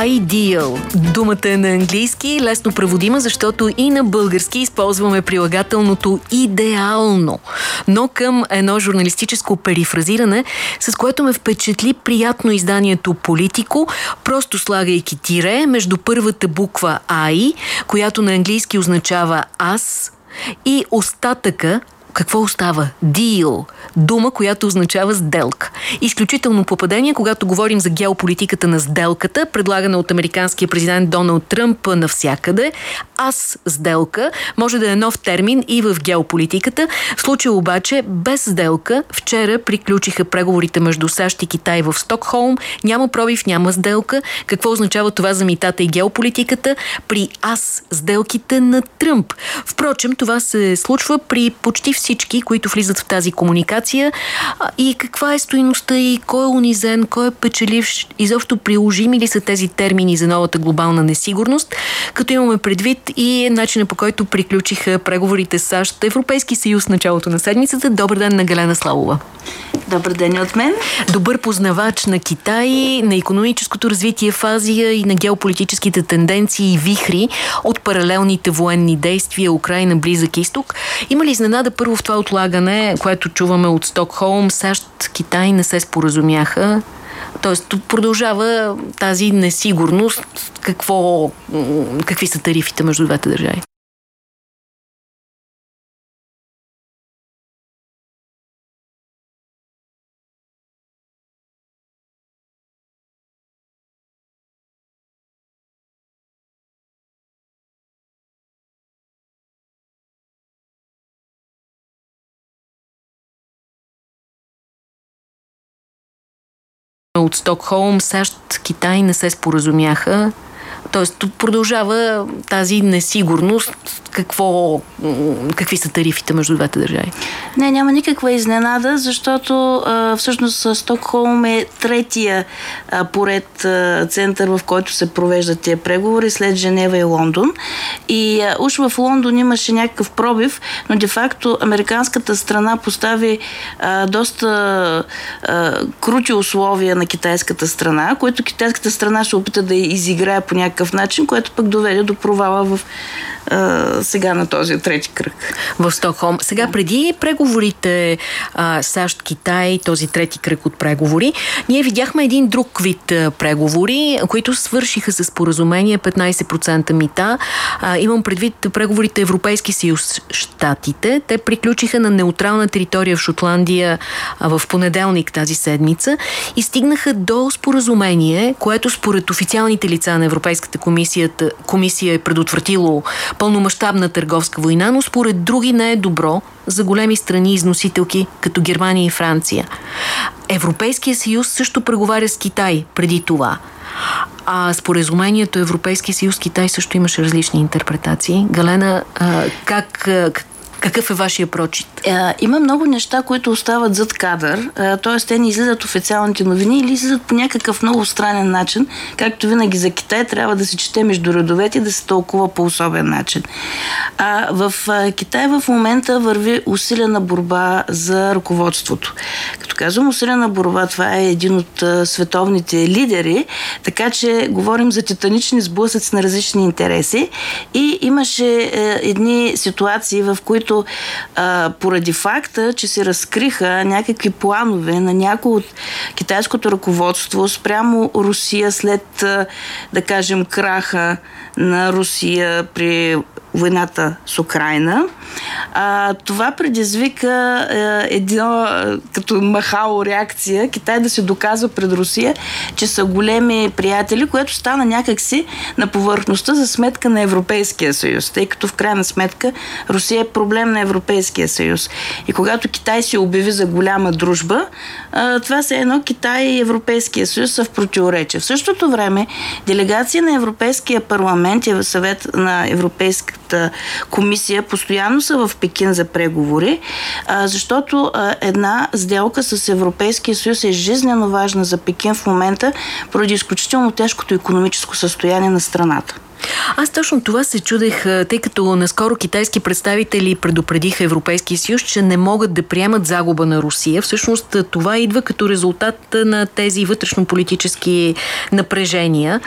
Ideal. Думата е на английски, лесно преводима, защото и на български използваме прилагателното идеално. Но към едно журналистическо перифразиране, с което ме впечатли приятно изданието Политико, просто слагайки тире между първата буква I, която на английски означава аз, и остатъка, какво остава? Deal. Дума, която означава сделка. Изключително попадение, когато говорим за геополитиката на сделката, предлагана от американския президент Доналд Тръмп навсякъде. Аз сделка може да е нов термин и в геополитиката. В случая обаче без сделка вчера приключиха преговорите между САЩ и Китай в Стокхолм. Няма пробив, няма сделка. Какво означава това за митата и геополитиката? При аз сделките на Тръмп. Впрочем, това се случва при почти всички, които влизат в тази комуникация и каква е стоиността и кой е унизен, кой е печеливш, изобщо приложими ли са тези термини за новата глобална несигурност, като имаме предвид и начина по който приключиха преговорите с САЩ, Европейски съюз началото на седмицата. Добър ден на Галена Славова. Добър ден от мен. Добър познавач на Китай, на економическото развитие в Азия и на геополитическите тенденции и вихри от паралелните военни действия Украина, Близък изток. Има ли изненада първо в това отлагане, което чуваме от Стокхолм, САЩ, Китай не се споразумяха? Тоест продължава тази несигурност. Какво, какви са тарифите между двете държави? От Стокхолм, САЩ, Китай не се споразумяха. Тоест продължава тази несигурност. Какво, какви са тарифите между двете държави? Не, няма никаква изненада, защото а, всъщност Стокхолм е третия а, поред а, център, в който се провеждат тия преговори след Женева и Лондон. И а, уж в Лондон имаше някакъв пробив, но де-факто американската страна постави а, доста а, крути условия на китайската страна, които китайската страна ще опита да изиграе по някакъв някакъв начин, което пък доведе до провала в сега на този трети кръг. В Стокхолм. Сега преди преговорите САЩ-Китай, този трети кръг от преговори, ние видяхме един друг вид преговори, които свършиха с поразумение 15% мита. А, имам предвид преговорите Европейски съюз Штатите. Те приключиха на неутрална територия в Шотландия а, в понеделник тази седмица и стигнаха до споразумение, което според официалните лица на Европейската комисия, е предотвратило пълномащабна търговска война, но според други не е добро за големи страни износителки, като Германия и Франция. Европейския съюз също преговаря с Китай преди това. А споразумението Европейския съюз Китай също имаше различни интерпретации. Галена, как, какъв е вашия прочит? А, има много неща, които остават зад кадър, т.е. те не излизат официалните новини или излизат по някакъв много странен начин. Както винаги за Китай трябва да се чете между редовете и да се тълкува по особен начин. А, в а, Китай в момента върви усилена борба за ръководството. Като казвам усилена борба, това е един от а, световните лидери, така че говорим за титанични сблъсъци на различни интереси и имаше е, едни ситуации, в които а, поради факта, че се разкриха някакви планове на някои от китайското ръководство спрямо Русия след, да кажем, краха на Русия при войната с Украина. А, това предизвика е, едно като махало реакция Китай да се доказва пред Русия, че са големи приятели, което стана някакси на повърхността за сметка на Европейския съюз, тъй като в крайна сметка Русия е проблем на Европейския съюз. И когато Китай се обяви за голяма дружба, това се едно Китай и Европейския съюз са в противоречие. В същото време делегация на Европейския парламент и съвет на Европейската комисия постоянно са в Пекин за преговори, защото една сделка с Европейския съюз е жизненно важна за Пекин в момента, поради изключително тежкото економическо състояние на страната. Аз точно това се чудех, тъй като наскоро китайски представители предупредиха Европейския съюз, че не могат да приемат загуба на Русия. Всъщност това идва като резултат на тези вътрешно-политически напрежения.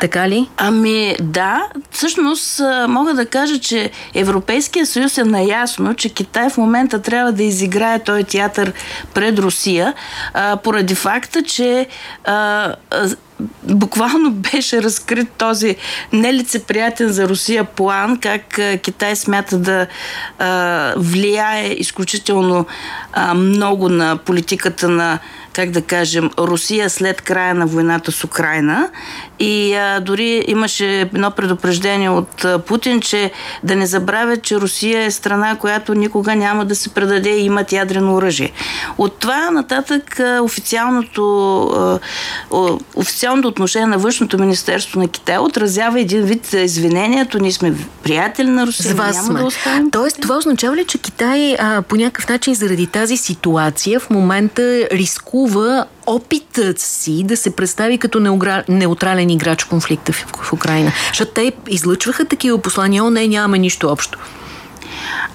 Така ли? Ами да, всъщност мога да кажа, че Европейския съюз е наясно, че Китай в момента трябва да изиграе този театър пред Русия, а, поради факта, че а, буквално беше разкрит този нелицеприятен за Русия план, как Китай смята да а, влияе изключително а, много на политиката на как да кажем, Русия след края на войната с Украина. И а, дори имаше едно предупреждение от а, Путин, че да не забравят, че Русия е страна, която никога няма да се предаде и имат ядрено оръжие. От това нататък а, официалното, а, официалното отношение на Външното министерство на Китай отразява един вид извинението. Ние сме приятели на Русия, няма сме. да оставим. Тоест, това означава ли, че Китай а, по някакъв начин заради тази ситуация в момента рискува рискува опитът си да се представи като неутрален играч конфликта в, в Украина. Защото те излъчваха такива послания, о не, нямаме нищо общо.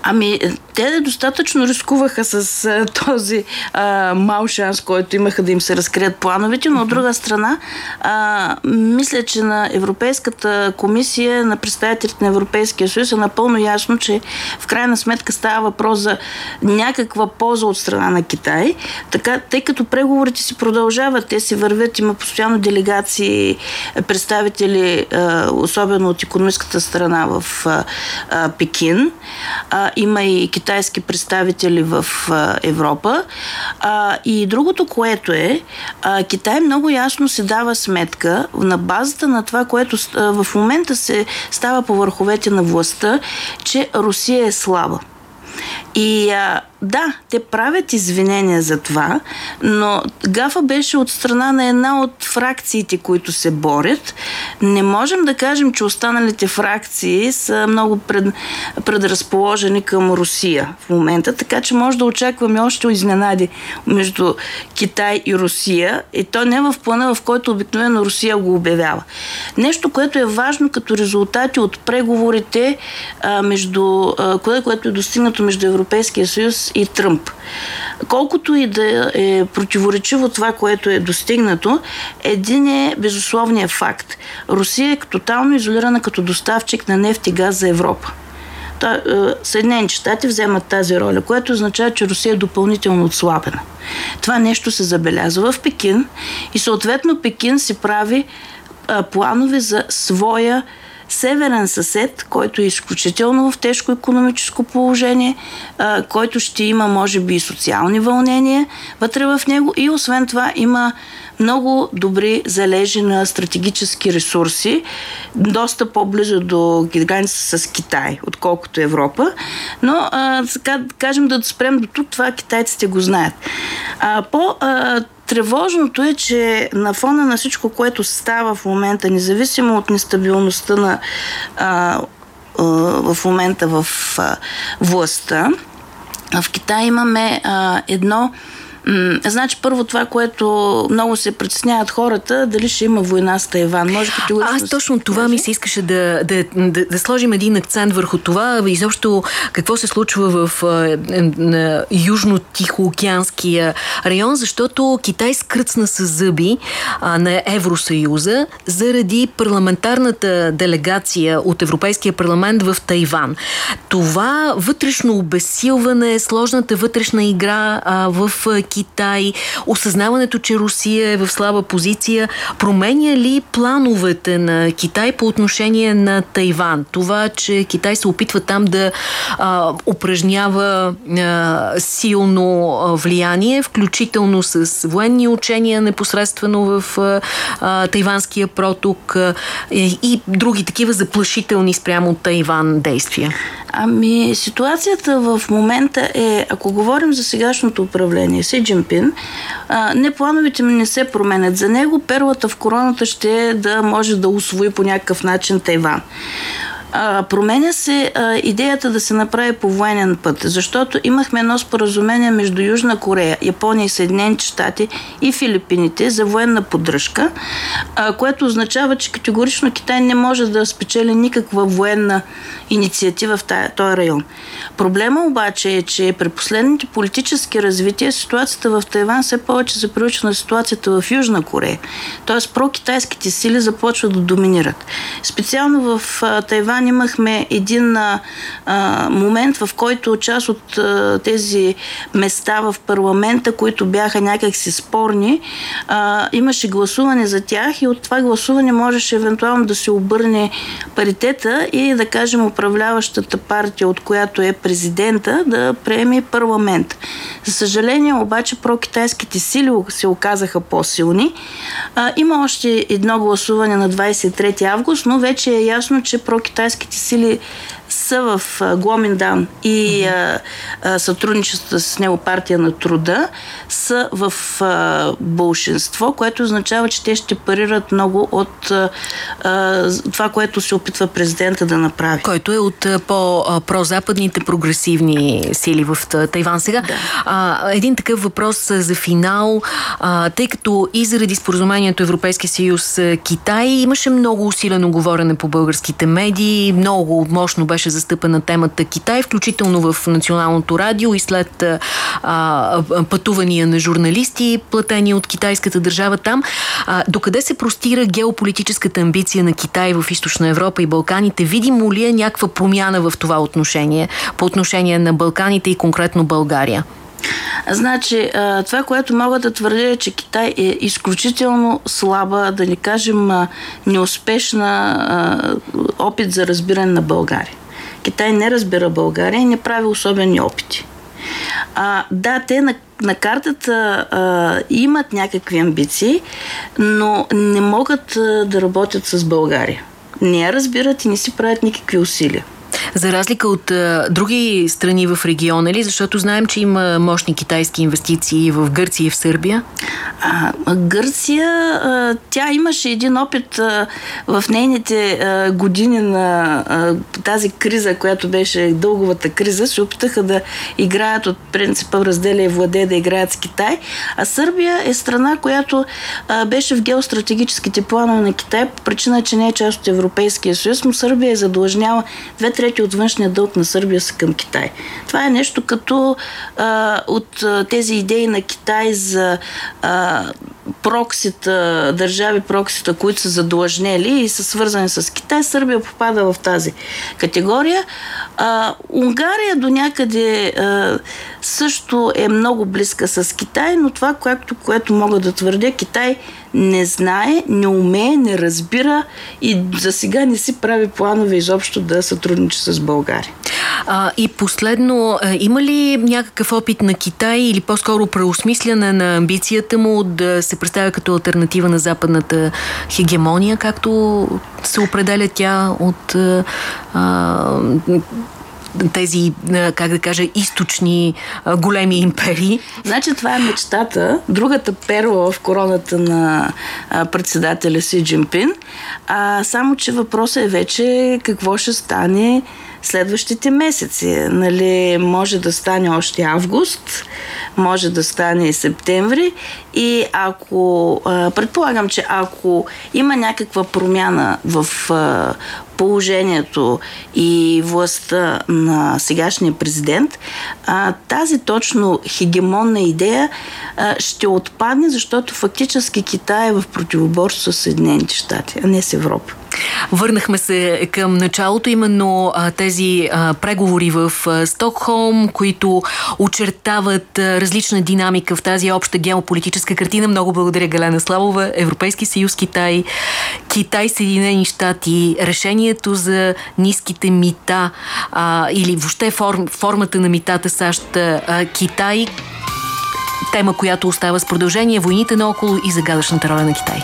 Ами, те достатъчно рискуваха с а, този а, мал шанс, който имаха да им се разкрият плановете, но от друга страна, а, мисля, че на Европейската комисия, на представителите на Европейския съюз е напълно ясно, че в крайна сметка става въпрос за някаква полза от страна на Китай. Така, тъй като преговорите си продължават, те си вървят, има постоянно делегации, представители, а, особено от економическата страна в а, а, Пекин. А, има и китайски представители в а, Европа. А, и другото, което е, а, Китай много ясно се дава сметка на базата на това, което а, в момента се става по върховете на властта, че Русия е слаба. И а, да, те правят извинения за това, но гафа беше от страна на една от фракциите, които се борят. Не можем да кажем, че останалите фракции са много пред, предразположени към Русия в момента, така че може да очакваме още изненади между Китай и Русия и то не в плана, в който обикновено Русия го обявява. Нещо, което е важно като резултати от преговорите а, между, а, което е достигнато между Европейския съюз и Тръмп. Колкото и да е противоречиво това, което е достигнато, един е безусловният факт. Русия е тотално изолирана като доставчик на нефт и газ за Европа. Е, Съединените щати вземат тази роля, което означава, че Русия е допълнително отслабена. Това нещо се забелязва в Пекин и съответно Пекин си прави планове за своя северен съсед, който е изключително в тежко економическо положение, който ще има, може би, и социални вълнения вътре в него и освен това има много добри залежи на стратегически ресурси, доста по-близо до граница с Китай, отколкото Европа. Но, а, така, кажем да спрем до тук, това китайците го знаят. А, по а, Тревожното е, че на фона на всичко, което става в момента, независимо от нестабилността на а, а, в момента в а, властта, в Китай имаме а, едно значи, първо това, което много се притесняват хората, дали ще има война с Тайван. Може категорично. Аз точно това ми се искаше да, да, да, да сложим един акцент върху това. Изобщо какво се случва в Южно-Тихоокеанския район, защото Китай скръцна с зъби а, на Евросъюза заради парламентарната делегация от Европейския парламент в Тайван. Това вътрешно обесилване, сложната вътрешна игра а, в Китай Китай, осъзнаването, че Русия е в слаба позиция, променя ли плановете на Китай по отношение на Тайван? Това, че Китай се опитва там да а, упражнява а, силно влияние, включително с военни учения непосредствено в а, Тайванския проток а, и други такива заплашителни спрямо Тайван действия? Ами, ситуацията в момента е, ако говорим за сегашното управление, Си Джинпин, а, не плановете ми не се променят. За него перлата в короната ще е да може да освои по някакъв начин Тайван. Променя се а, идеята да се направи по военен път, защото имахме едно споразумение между Южна Корея, Япония и Съединените щати и Филипините за военна поддръжка, а, което означава, че категорично Китай не може да спечели никаква военна инициатива в този район. Проблема обаче е, че при последните политически развития ситуацията в Тайван все повече се прилича на ситуацията в Южна Корея. Тоест прокитайските сили започват да доминират. Специално в Тайван имахме един а, момент, в който част от а, тези места в парламента, които бяха някакси спорни, а, имаше гласуване за тях и от това гласуване можеше евентуално да се обърне паритета и да кажем управляващата партия, от която е президента, да приеме парламент. За съжаление обаче прокитайските сили се оказаха по-силни. А, има още едно гласуване на 23 август, но вече е ясно, че прокитайските сили са в Гломиндан и а, сътрудничеството с него партия на труда са в а, бълшинство, което означава, че те ще парират много от а, това, което се опитва президента да направи. Който е от по-прозападните прогресивни сили в Тайван сега. Да. А, един такъв въпрос за финал, а, тъй като и заради споразумението Европейския съюз Китай имаше много усилено говорене по българските медии, много мощно беше застъпена темата Китай, включително в Националното радио и след а, пътувания на журналисти, платени от китайската държава там. А, докъде се простира геополитическата амбиция на Китай в Източна Европа и Балканите? Видимо ли е някаква промяна в това отношение, по отношение на Балканите и конкретно България? Значи, това, което мога да твърдя е, че Китай е изключително слаба, да не кажем неуспешна опит за разбиране на България. Китай не разбира България и не прави особени опити. А, да, те на, на картата а, имат някакви амбиции, но не могат а, да работят с България. Не я разбират и не си правят никакви усилия. За разлика от а, други страни в региона ли? Защото знаем, че има мощни китайски инвестиции в Гърция и в Сърбия. А, Гърция, а, тя имаше един опит а, в нейните а, години на а, тази криза, която беше дълговата криза, се опитаха да играят от принципа разделя и владе да играят с Китай. А Сърбия е страна, която а, беше в геостратегическите планове на Китай по причина, че не е част от Европейския съюз, но Сърбия е задлъжняла две трети от външния дълг на Сърбия са към Китай. Това е нещо като а, от тези идеи на Китай за а, проксита, държави проксита, които са задлъжнели и са свързани с Китай, Сърбия попада в тази категория. А, Унгария до някъде а, също е много близка с Китай, но това, което, което мога да твърдя, Китай не знае, не умее, не разбира и за сега не си прави планове изобщо да сътрудничи с България. А, и последно, има ли някакъв опит на Китай или по-скоро преосмисляне на амбицията му да се представя като альтернатива на западната хегемония, както се определя тя от а, тези, как да кажа, източни големи империи. Значи това е мечтата, другата перла в короната на председателя Си Джинпин, а, само че въпросът е вече какво ще стане следващите месеци. Нали, може да стане още август, може да стане и септември и ако, предполагам, че ако има някаква промяна в положението и властта на сегашния президент, тази точно хегемонна идея ще отпадне, защото фактически Китай е в противоборство с Съединените щати, а не с Европа. Върнахме се към началото, именно а, тези а, преговори в а, Стокхолм, които очертават а, различна динамика в тази обща геополитическа картина. Много благодаря Галена Славова, Европейски съюз, Китай, Китай, Съединени щати, решението за ниските мита а, или въобще форм, формата на митата САЩ, а, Китай, тема, която остава с продължение, войните наоколо и загадъчната роля на Китай.